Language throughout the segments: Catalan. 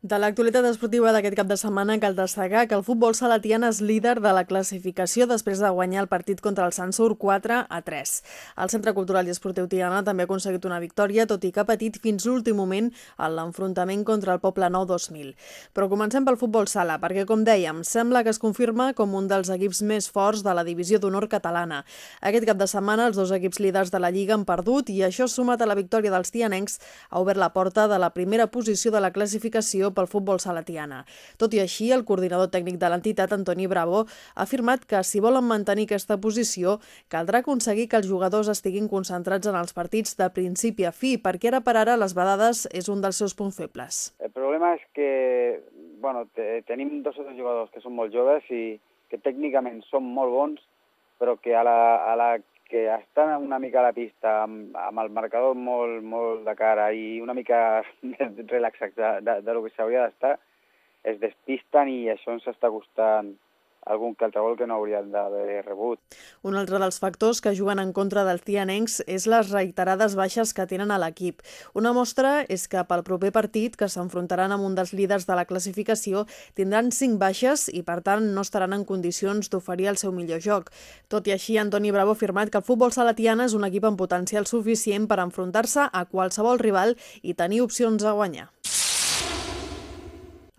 De l'actualitat esportiva d'aquest cap de setmana cal destacar que el futbol salatiana és líder de la classificació després de guanyar el partit contra el Sansur 4 a 3. El Centre Cultural i Esportiu Tiana també ha aconseguit una victòria, tot i que ha patit fins l'últim moment en l'enfrontament contra el Poble Nou 2000. Però comencem pel futbol sala, perquè, com dèiem, sembla que es confirma com un dels equips més forts de la divisió d'honor catalana. Aquest cap de setmana els dos equips líders de la Lliga han perdut i això, sumat a la victòria dels tianencs, ha obert la porta de la primera posició de la classificació pel futbol salatiana. Tot i així, el coordinador tècnic de l'entitat, Antoni Bravo, ha afirmat que si volen mantenir aquesta posició, caldrà aconseguir que els jugadors estiguin concentrats en els partits de principi a fi, perquè ara per ara les vedades és un dels seus punts febles. El problema és que bueno, tenim dos o tres jugadors que són molt joves i que tècnicament són molt bons, però que a la, a la que estan una mica a la pista amb, amb el marcador molt, molt de cara i una mica relaxats de, de, de lo que s'hauria d'estar, es despisten i això ens està costant algun que altre gol que no haurien d'haver rebut. Un altre dels factors que juguen en contra dels tianencs és les reiterades baixes que tenen a l'equip. Una mostra és que pel proper partit, que s'enfrontaran amb un dels líders de la classificació, tindran cinc baixes i, per tant, no estaran en condicions d'oferir el seu millor joc. Tot i així, Antoni Bravo ha afirmat que el futbol salatiana és un equip amb potencial suficient per enfrontar-se a qualsevol rival i tenir opcions a guanyar.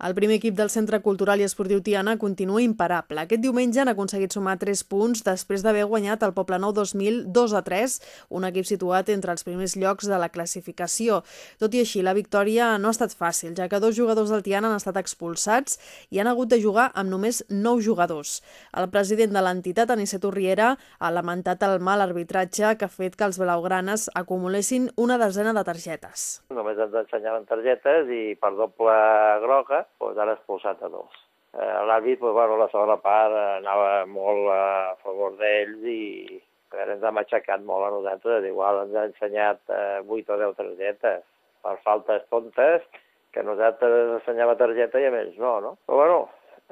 El primer equip del Centre Cultural i Esportiu Tiana continua imparable. Aquest diumenge han aconseguit sumar 3 punts després d'haver guanyat el Poble Nou 2000 2 a 3, un equip situat entre els primers llocs de la classificació. Tot i així, la victòria no ha estat fàcil, ja que dos jugadors del Tiana han estat expulsats i han hagut de jugar amb només 9 jugadors. El president de l'entitat, Aniceto Riera, ha lamentat el mal arbitratge que ha fet que els blaugranes acumulessin una desena de targetes. Només ens ensenyaven targetes i per doble groga doncs han expulsat a dos. Eh, L'àrbit, doncs, bueno, la segona part anava molt a favor d'ells i veure, ens ha matxacat molt a nosaltres. Igual ens ha ensenyat eh, 8 o 10 targetes per faltes tontes que nosaltres ensenyava targeta i a més no, no? Però bueno,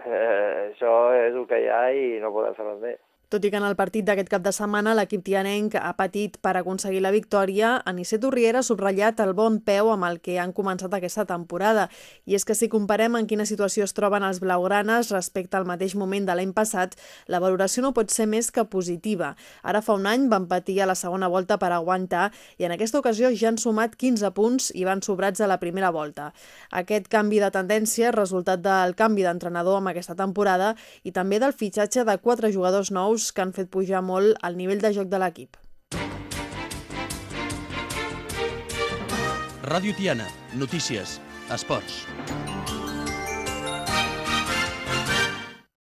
eh, això és el que hi ha i no podem fer res més. Tot i que en el partit d'aquest cap de setmana l'equip tianenc ha patit per aconseguir la victòria, Aniceto Riera ha subratllat el bon peu amb el que han començat aquesta temporada. I és que si comparem en quina situació es troben els blaugranes respecte al mateix moment de l'any passat, la valoració no pot ser més que positiva. Ara fa un any van patir a la segona volta per aguantar i en aquesta ocasió ja han sumat 15 punts i van sobrats a la primera volta. Aquest canvi de tendència és resultat del canvi d'entrenador amb aquesta temporada i també del fitxatge de quatre jugadors nous nous que han fet pujar molt el nivell de joc de l'equip. Ràdio Tiana, notícies, esports.